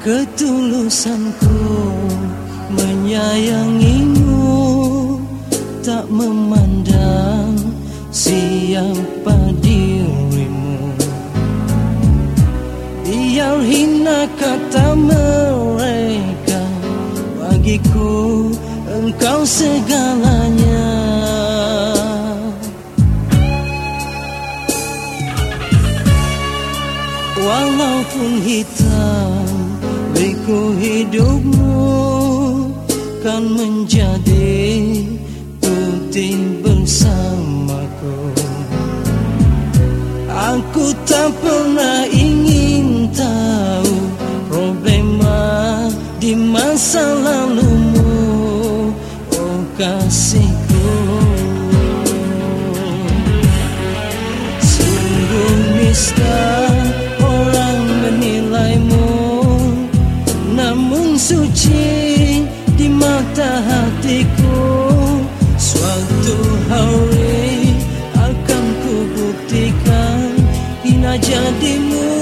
Ketulusanku menyayangimu Tak memandang siapa dirimu. Biar hina kata mereka Bagiku engkau segalanya. Walaupun hitam Liku hidupmu kan menjadi putih bersamaku. Aku tak pernah ingin tahu problema di masa lalumu. Oh kasihku Ina jadi mulia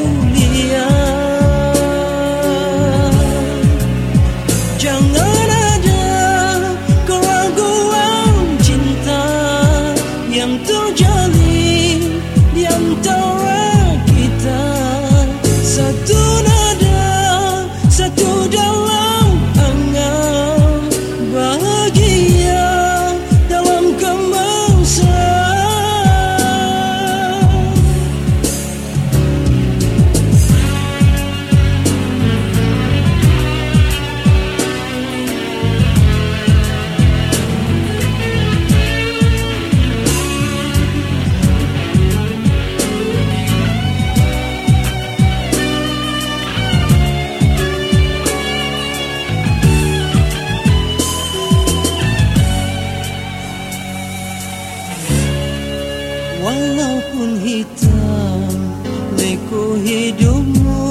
Walaupun hitam Leku hidupmu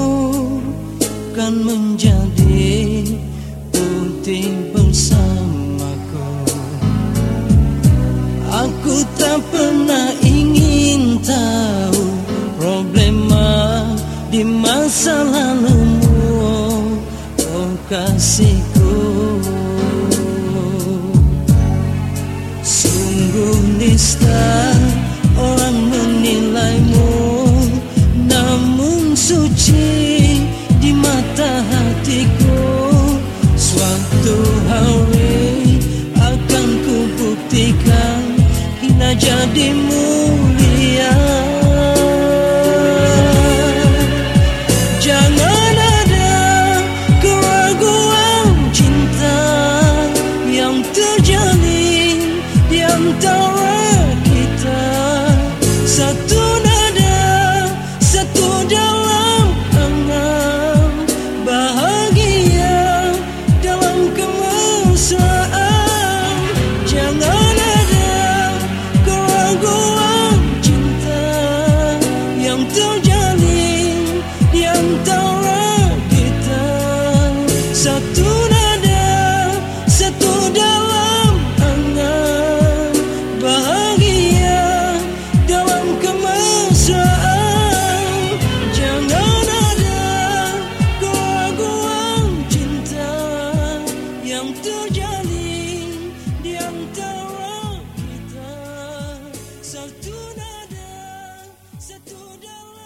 Kan menjadi Putih bersamaku Aku tak pernah ingin tahu Problema Di masa lalumu. Oh kasihku. Sungguh nista jadi mulia. Jangan ada keraguan cinta Yang terjalin di antara satu yang terjadi di antara kita. Satu nada satu dalam